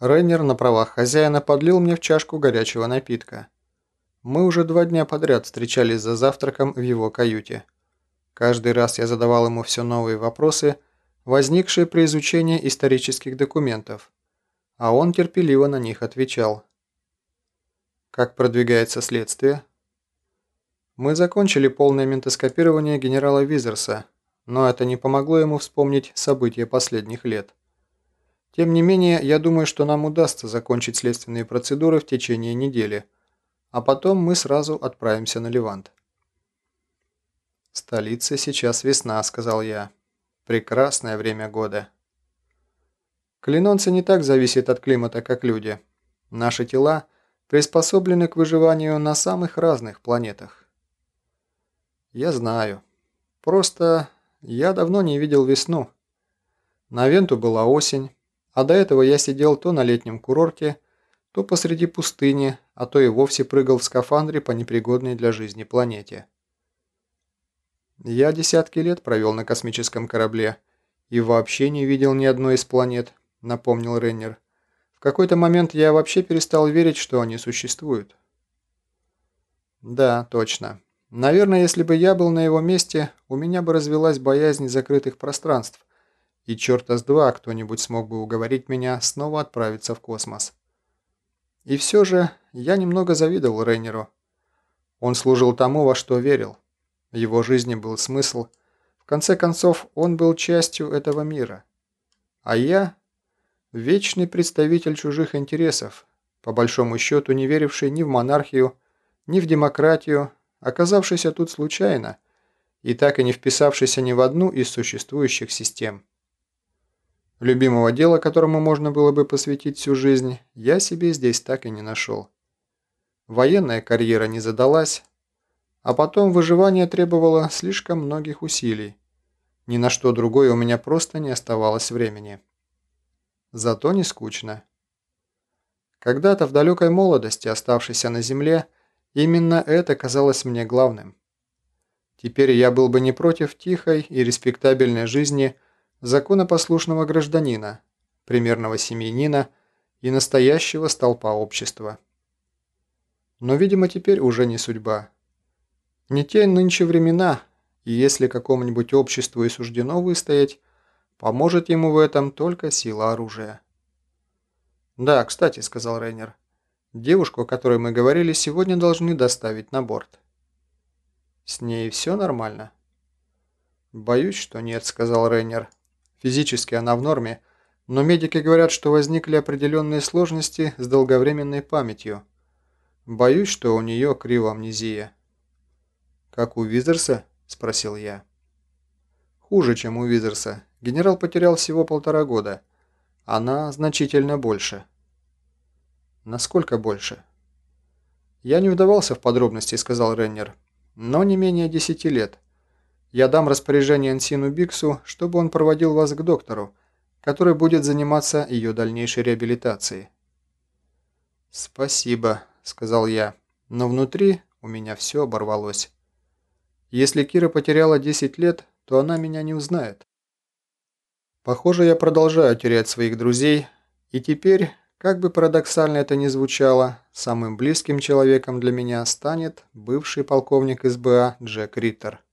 Рейнер на правах хозяина подлил мне в чашку горячего напитка. Мы уже два дня подряд встречались за завтраком в его каюте. Каждый раз я задавал ему все новые вопросы, возникшие при изучении исторических документов, а он терпеливо на них отвечал. Как продвигается следствие? Мы закончили полное ментоскопирование генерала Визерса, но это не помогло ему вспомнить события последних лет. Тем не менее, я думаю, что нам удастся закончить следственные процедуры в течение недели, а потом мы сразу отправимся на Левант. «В столице сейчас весна», — сказал я. «Прекрасное время года». Клинонцы не так зависят от климата, как люди. Наши тела приспособлены к выживанию на самых разных планетах. Я знаю. Просто я давно не видел весну. На Венту была осень, а до этого я сидел то на летнем курорте, то посреди пустыни, а то и вовсе прыгал в скафандре по непригодной для жизни планете. Я десятки лет провел на космическом корабле и вообще не видел ни одной из планет, напомнил Реннер. В какой-то момент я вообще перестал верить, что они существуют. Да, точно. Наверное, если бы я был на его месте, у меня бы развелась боязнь закрытых пространств, и черта с два кто-нибудь смог бы уговорить меня снова отправиться в космос. И все же я немного завидовал Рейнеру. Он служил тому, во что верил. В его жизни был смысл. В конце концов, он был частью этого мира. А я – вечный представитель чужих интересов, по большому счету не веривший ни в монархию, ни в демократию, оказавшийся тут случайно и так и не вписавшийся ни в одну из существующих систем. Любимого дела, которому можно было бы посвятить всю жизнь, я себе здесь так и не нашел. Военная карьера не задалась, а потом выживание требовало слишком многих усилий. Ни на что другое у меня просто не оставалось времени. Зато не скучно. Когда-то в далекой молодости, оставшейся на земле, именно это казалось мне главным. Теперь я был бы не против тихой и респектабельной жизни – законопослушного гражданина, примерного семьянина и настоящего столпа общества. Но, видимо, теперь уже не судьба. Не те нынче времена, и если какому-нибудь обществу и суждено выстоять, поможет ему в этом только сила оружия. «Да, кстати», — сказал Рейнер, — «девушку, о которой мы говорили, сегодня должны доставить на борт». «С ней все нормально?» «Боюсь, что нет», — сказал Рейнер. Физически она в норме, но медики говорят, что возникли определенные сложности с долговременной памятью. Боюсь, что у нее кривоамнезия. «Как у Визерса?» – спросил я. «Хуже, чем у Визерса. Генерал потерял всего полтора года. Она значительно больше». «Насколько больше?» «Я не вдавался в подробности», – сказал Реннер. «Но не менее десяти лет. Я дам распоряжение Ансину Биксу, чтобы он проводил вас к доктору, который будет заниматься ее дальнейшей реабилитацией». «Спасибо», — сказал я, но внутри у меня все оборвалось. Если Кира потеряла 10 лет, то она меня не узнает. Похоже, я продолжаю терять своих друзей, и теперь, как бы парадоксально это ни звучало, самым близким человеком для меня станет бывший полковник СБА Джек Риттер.